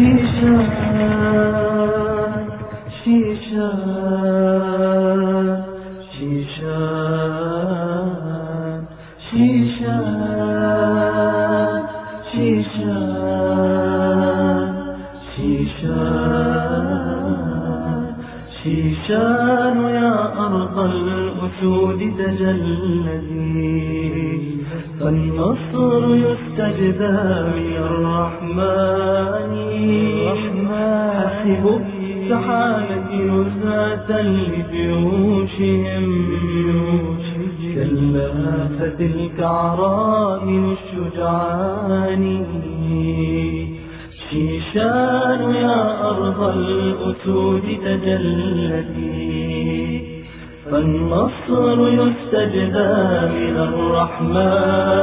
شيشان شيشان شيشان شيشان شيشان شيشان شيشان يا أرض الأسود تجلدي فالنصر يستجدى من الرحمن. حسبوا السحابة نزهة لجيوشهم كلا فتلك عرائن الشجعان. شيشان يا أرض الأسود تجلتي فالنصر يستجدى من الرحمن.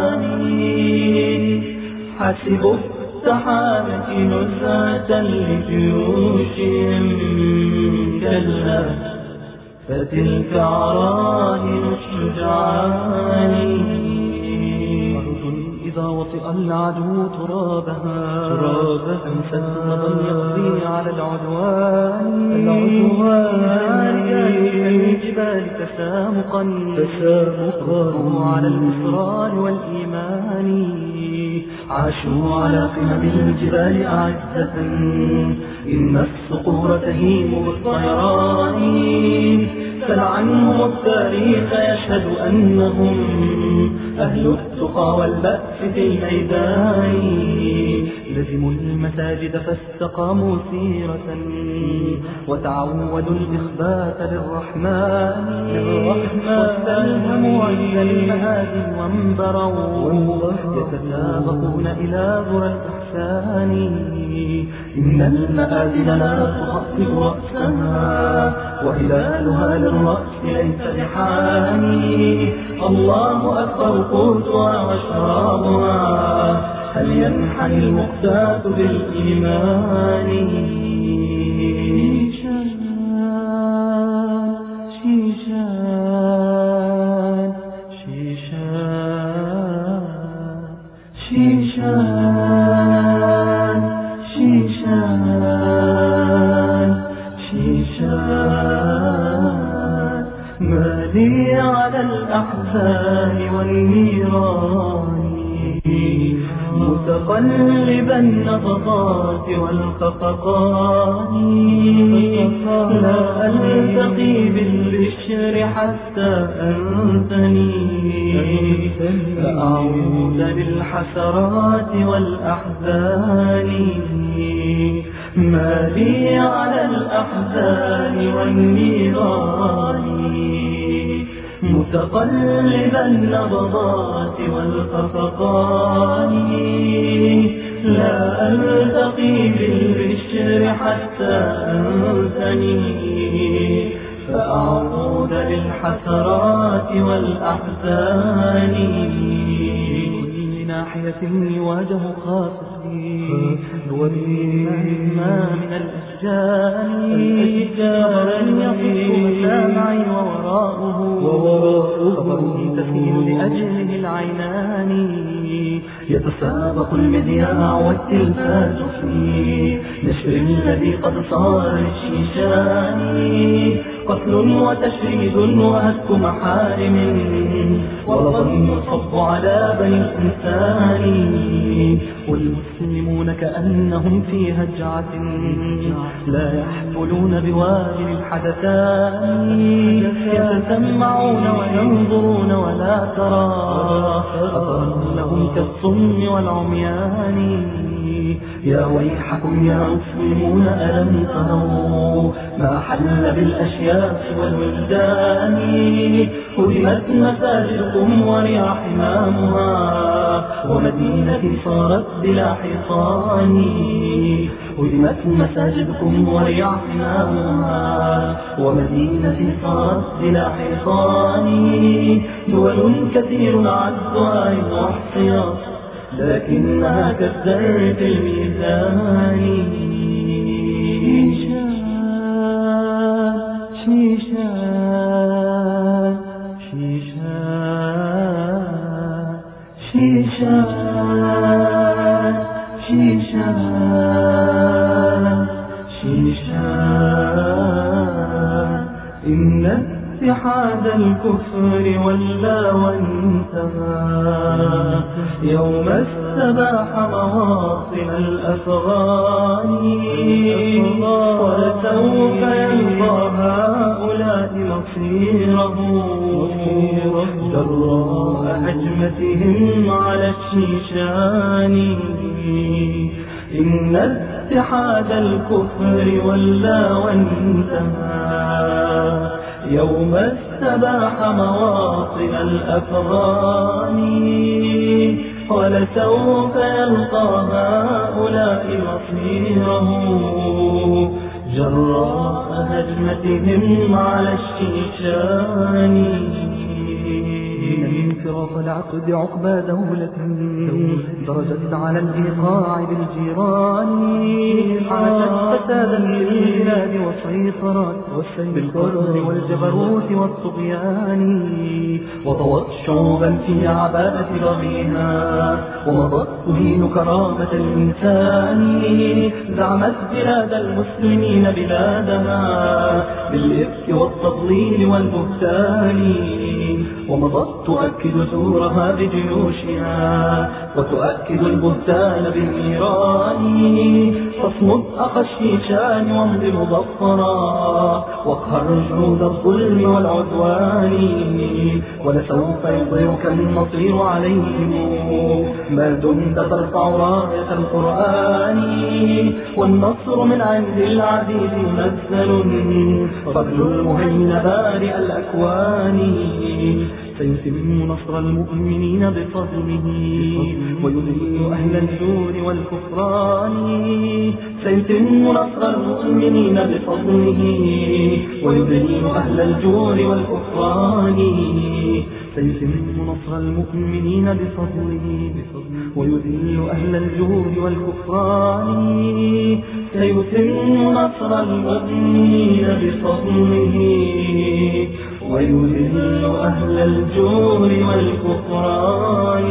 حسبوا السحابة نزهة لجيوشهم كلا فتلك عراهن الشجعان إذا وطئ العدو ترابها. ترابها. مضى يقضي على العدوان. العدوان. الجبال تسامقا. تسامقا. على الإصرار والإيمان. عاشوا على قمم الجبال أعزة. إن الصقور تهيم بالطيران سل عنهم التاريخ يشهد أنهم أهل التقى والبأس في الميدان لزموا المساجد فاستقاموا سيرة. وتعودوا الإخبات للرحمن. واستلهموا عند المهادي وانبروا. يتسابقون إلى ذرى الإحسان. إن المآذن لا تخطئ رأسها وهلالها للرأس ليس بحاني الله أكبر قوتها وشرابها هل ينحني المقتات بالإيمان؟ ما لي على الأحزان والنيران. متقلبا النبضات والخفقان لا ألتقي بالبشر حتى أنثني. فأعود للحسرات والأحزان. ما لي على الأحزان والنيران. متقلبا النبضات والخفقان لا ألتقي بالبشر حتى أنثني. فأعود للحسرات والأحزان. ناحية يواجه خاصتي وبما من الأشجان. خبره تسيل لأجله العينان يتسابق المذياع والتلفاز في نشر الذي قد صار للشيشان. قتل وتشريد وهتك محارم. ولظن يصب على بني الإنسان. والمسلمون كأنهم في هجعة. لا يحفلون بوادر الحدثان يتسمعون وينظرون ولا ترى. أظلهم كالصم والعميان. يا ويحكم يا مسلمون ألم تروا ما حل بالأشياخ والولدان؟ هدمت مساجدكم وريع حمامها ومدينة صارت بلا حصان. هدمت مساجدكم وريع حمامها ومدينة صارت بلا حصان. دول كثير عدها وحصيات لكنها كسرت في الميزان. إن اتحاد الكفر واللاون وانتهى يوم استباح مواطن الأفغان ولسوف يلقى هؤلاء مصيره جراء هجمتهم على الشيشان. إن اتحاد الكفر ولا وانتهى. يوم استباح مواطن الأفغان. ولسوف يلقى هؤلاء مصيره. جراء هجمتهم على الشيشان. انفراط العقد عقبى دولة درجت على الإيقاع بالجيران. عاشت فسادا للبلاد وسيطرت بالقهر والجبروت والطغيان. وطوت شعوبا في عباءة بغيها ومضت تهين كرامة الإنسان. زعمت بلاد المسلمين بلادها بالإفك والتضليل والبهتان. ومضت تؤكد زورها بجيوشها وتؤكد البهتان بالنيران فاصمد أخ الشيشان وامض مظفرا واقهر جنود الظلم والعدوان ولسوف يضيعك النصير عليهم. ما دمت ترفع راية القرآن والنصر من عند العزيز منزل قبل المهيمن بارئ الأكوان. سيتم نصر المؤمنين بفضله ويذل أهل الجور والكفران. سيتم نصر المؤمنين بفضله ويذل أهل الجور والكفران سيتم نصر المؤمنين بفضله ويذل أهل الجور والكفران سيتم نصر المؤمنين بفضله ويذل أهل الجور والكفران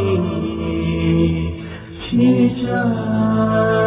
شيشان.